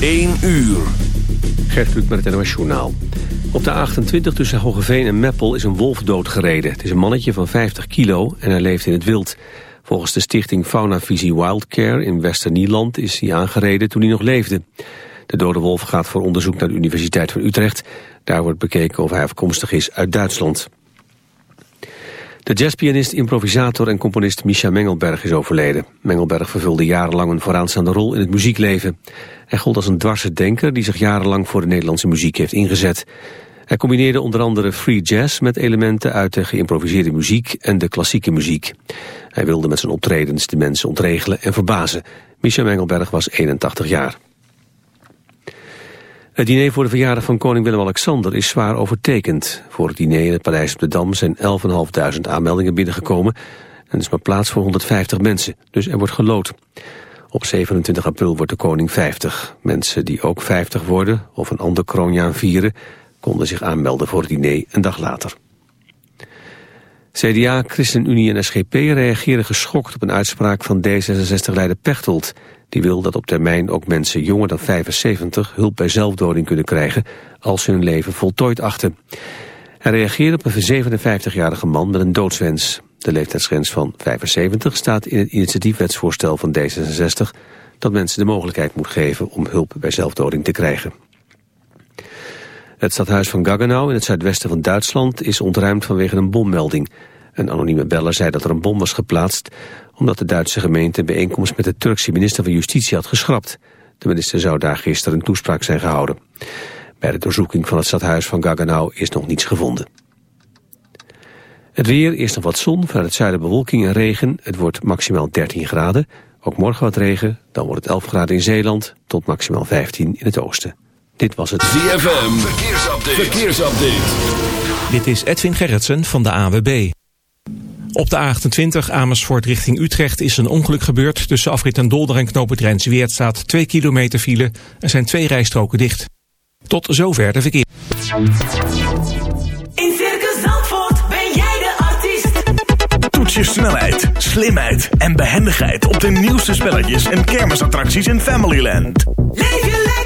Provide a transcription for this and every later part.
1 uur. Gert Kluk met het NOS Journaal. Op de A28 tussen Hogeveen en Meppel is een wolf doodgereden. Het is een mannetje van 50 kilo en hij leeft in het wild. Volgens de stichting Faunavisie Wildcare in Westernieland is hij aangereden toen hij nog leefde. De dode wolf gaat voor onderzoek naar de Universiteit van Utrecht. Daar wordt bekeken of hij afkomstig is uit Duitsland. De jazzpianist, improvisator en componist Misha Mengelberg is overleden. Mengelberg vervulde jarenlang een vooraanstaande rol in het muziekleven. Hij gold als een dwarse denker die zich jarenlang voor de Nederlandse muziek heeft ingezet. Hij combineerde onder andere free jazz met elementen uit de geïmproviseerde muziek en de klassieke muziek. Hij wilde met zijn optredens de mensen ontregelen en verbazen. Misha Mengelberg was 81 jaar. Het diner voor de verjaardag van koning Willem-Alexander is zwaar overtekend. Voor het diner in het Paleis op de Dam zijn 11.500 aanmeldingen binnengekomen. En er is maar plaats voor 150 mensen, dus er wordt gelood. Op 27 april wordt de koning 50. Mensen die ook 50 worden of een ander kroonjaar vieren... konden zich aanmelden voor het diner een dag later. CDA, ChristenUnie en SGP reageren geschokt op een uitspraak van D66-leider Pechtold... Die wil dat op termijn ook mensen jonger dan 75 hulp bij zelfdoding kunnen krijgen als ze hun leven voltooid achten. Hij reageerde op een 57-jarige man met een doodswens. De leeftijdsgrens van 75 staat in het initiatiefwetsvoorstel van D66 dat mensen de mogelijkheid moet geven om hulp bij zelfdoding te krijgen. Het stadhuis van Gaggenau in het zuidwesten van Duitsland is ontruimd vanwege een bommelding. Een anonieme beller zei dat er een bom was geplaatst omdat de Duitse gemeente een bijeenkomst met de Turkse minister van Justitie had geschrapt. De minister zou daar gisteren een toespraak zijn gehouden. Bij de doorzoeking van het stadhuis van Gaggenau is nog niets gevonden. Het weer, eerst nog wat zon, vanuit het zuiden bewolking en regen. Het wordt maximaal 13 graden. Ook morgen wat regen, dan wordt het 11 graden in Zeeland... tot maximaal 15 in het oosten. Dit was het ZFM, verkeersupdate. verkeersupdate. Dit is Edwin Gerritsen van de AWB. Op de A28 Amersfoort richting Utrecht is een ongeluk gebeurd. Tussen afrit en Dolder en knooppunt Rijnsweert staat 2 kilometer file. Er zijn twee rijstroken dicht. Tot zover de verkeer. In Circus Zandvoort ben jij de artiest. Toets je snelheid, slimheid en behendigheid op de nieuwste spelletjes en kermisattracties in Familyland. Leef je lekker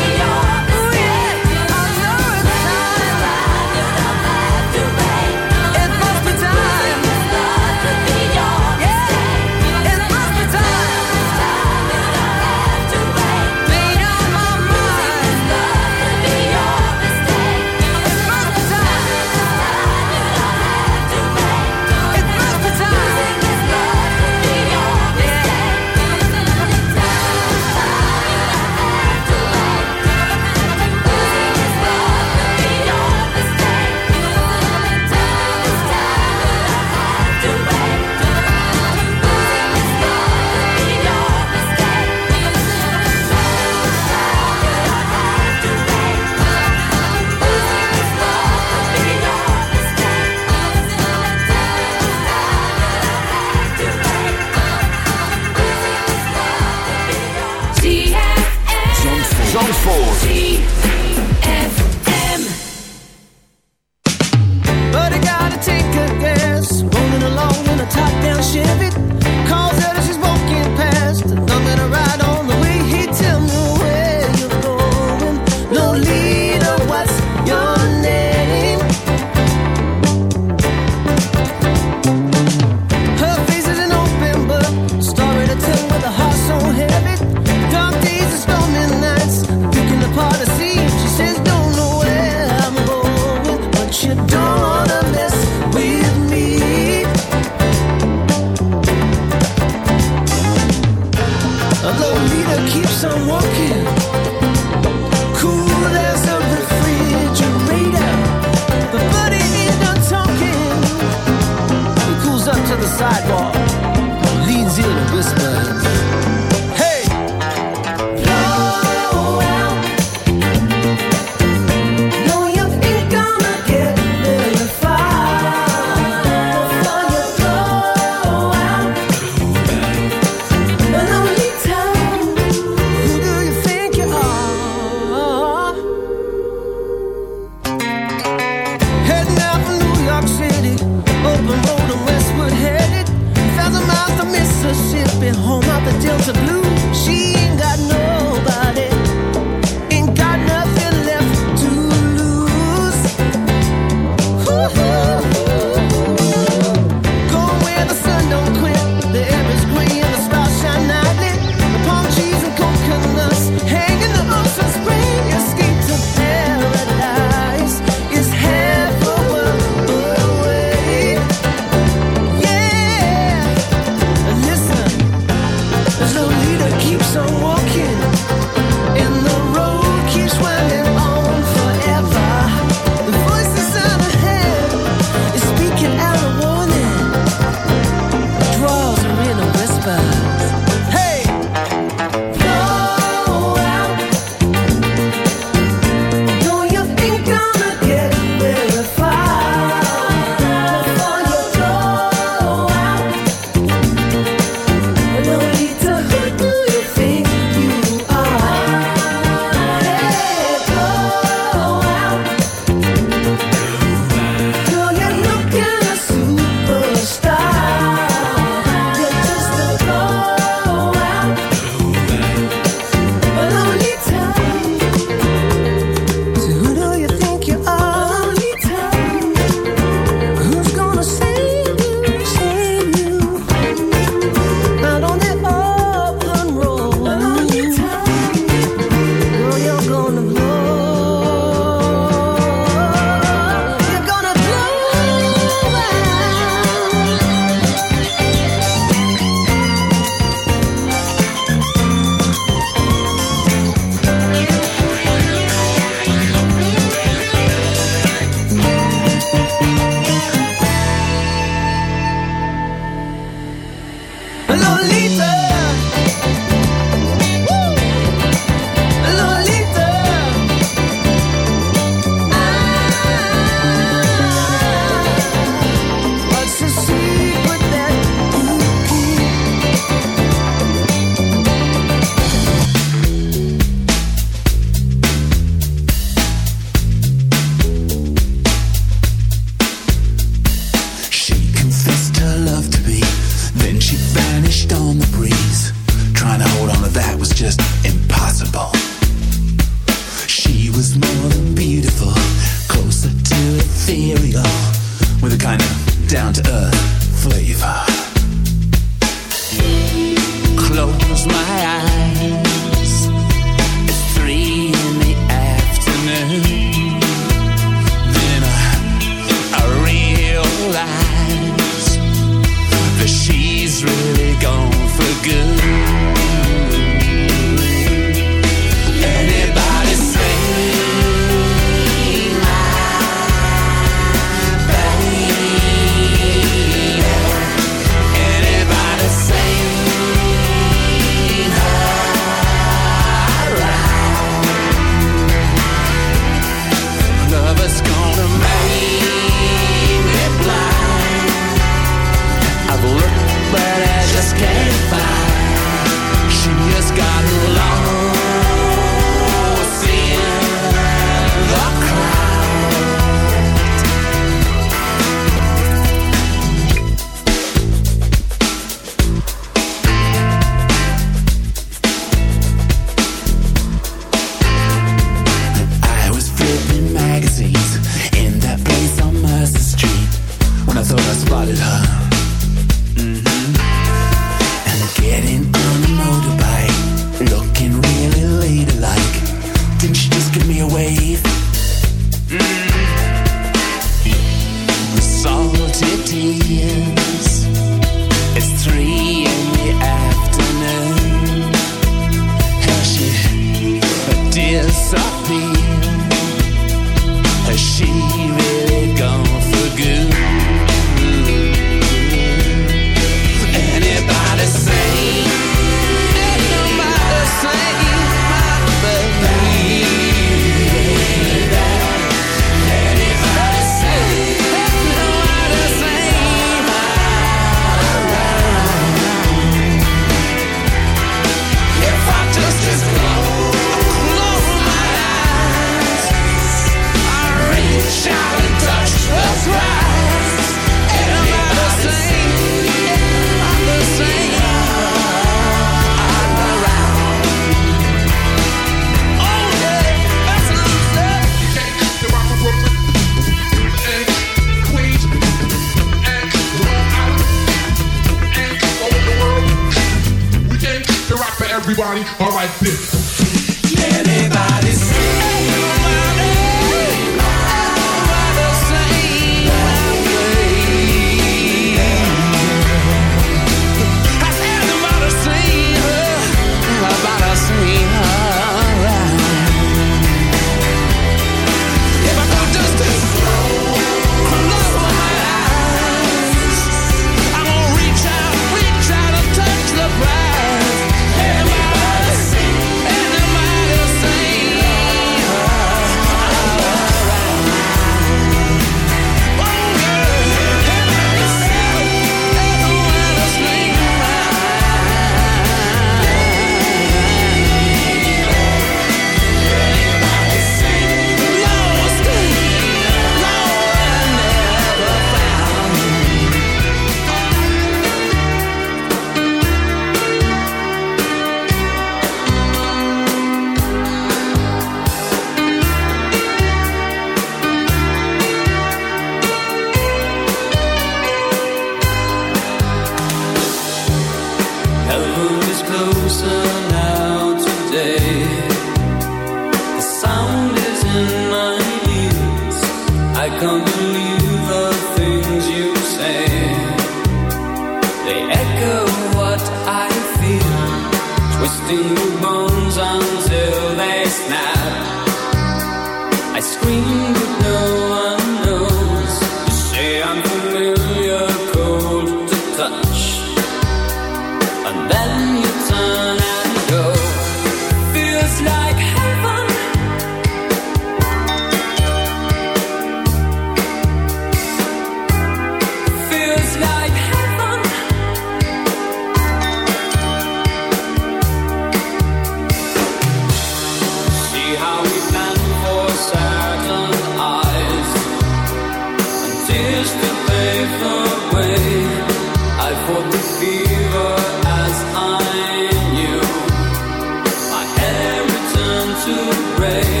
to break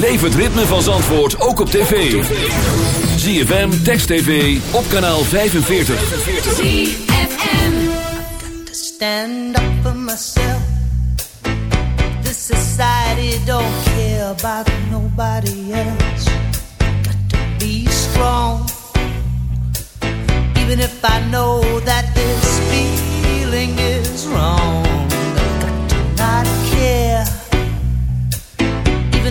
Beleef het ritme van Zandvoort ook op tv. ZFM, Text TV, op kanaal 45. stand up for myself. This society don't care about nobody else. Got to be strong. Even if I know that this feeling is wrong.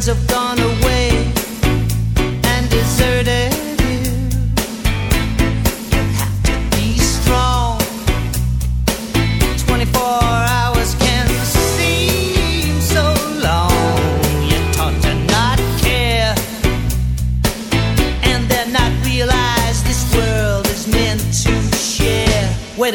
Friends have gone away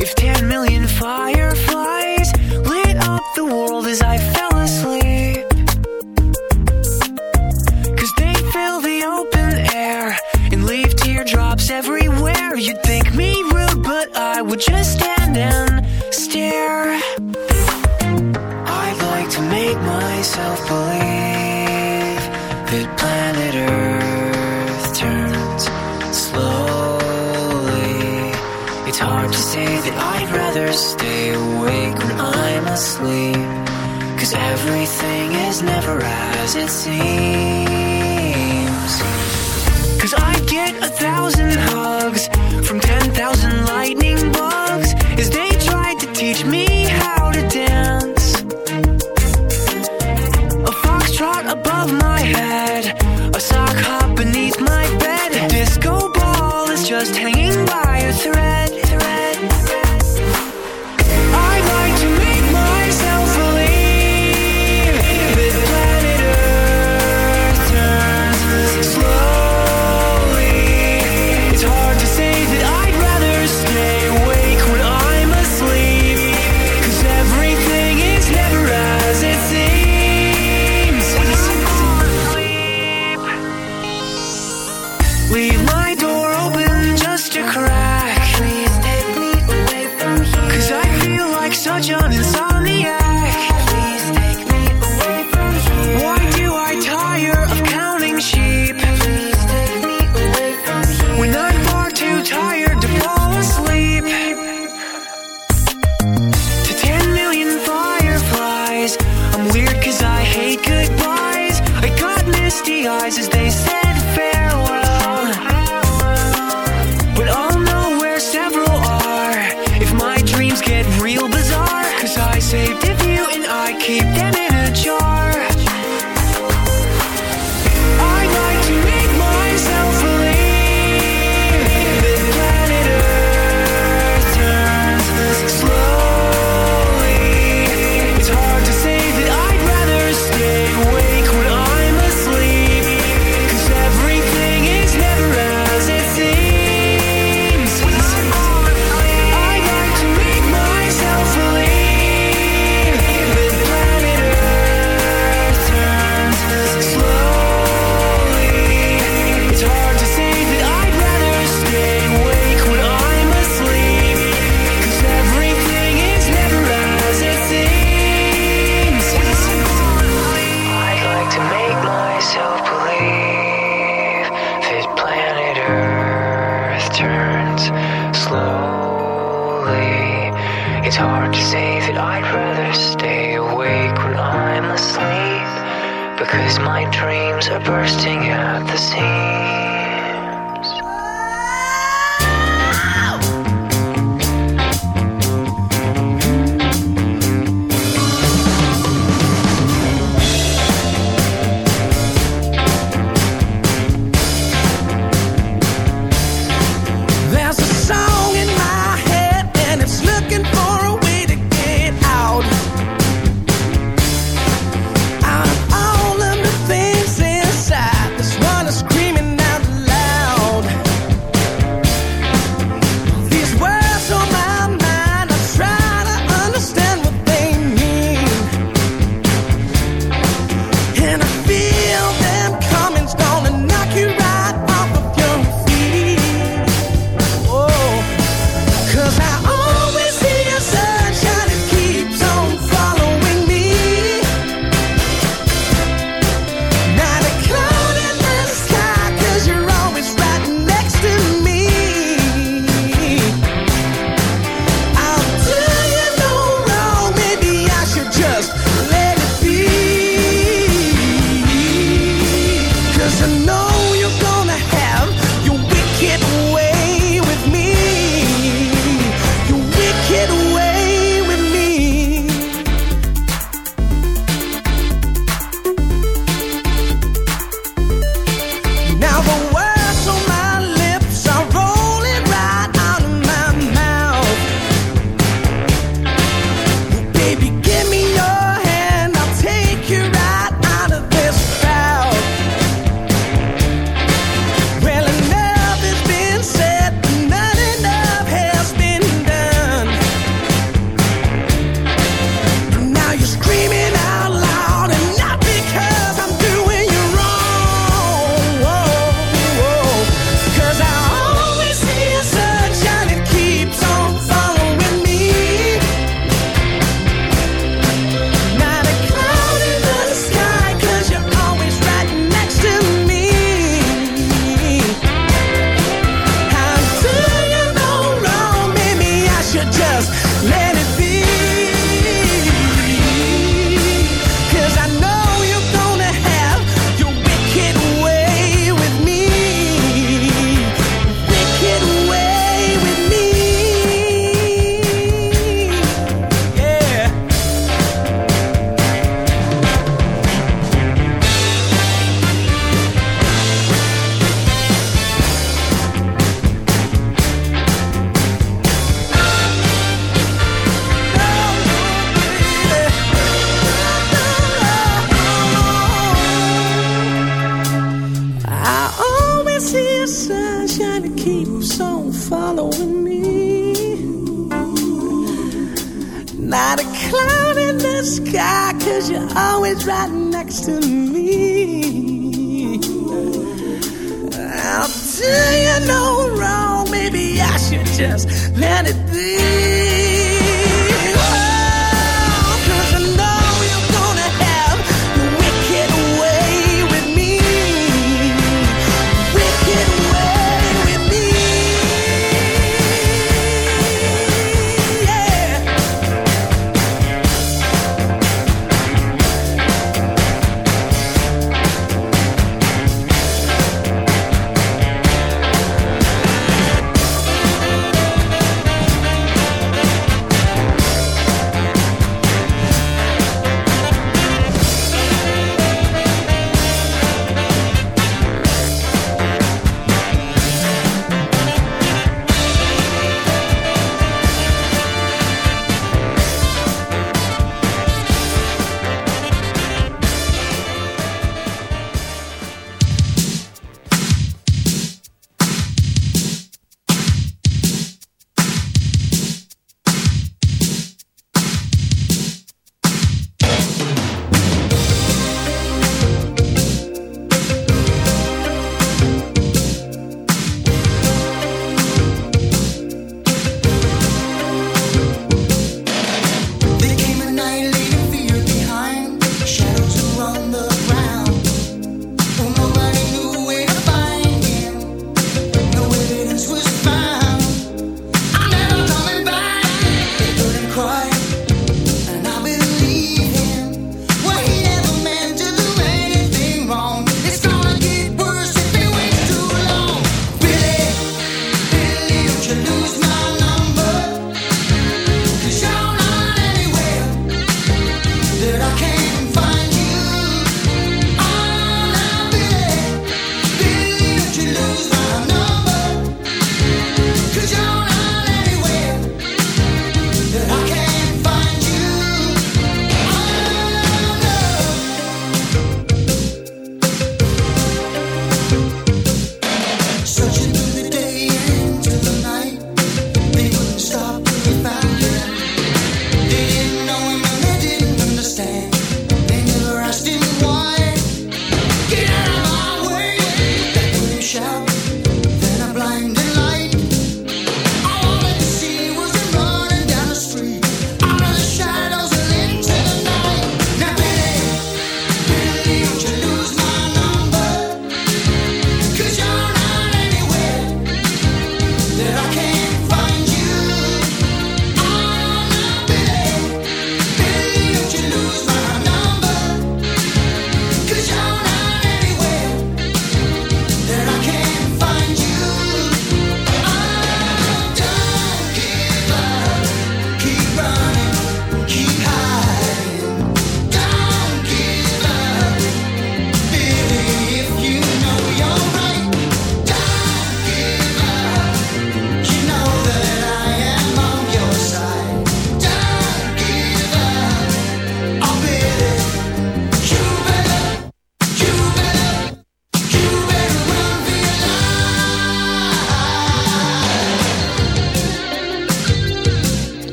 if 10 million fireflies asleep. Cause everything is never as it seems. Cause I get a thousand hugs from ten thousand eyes as they say.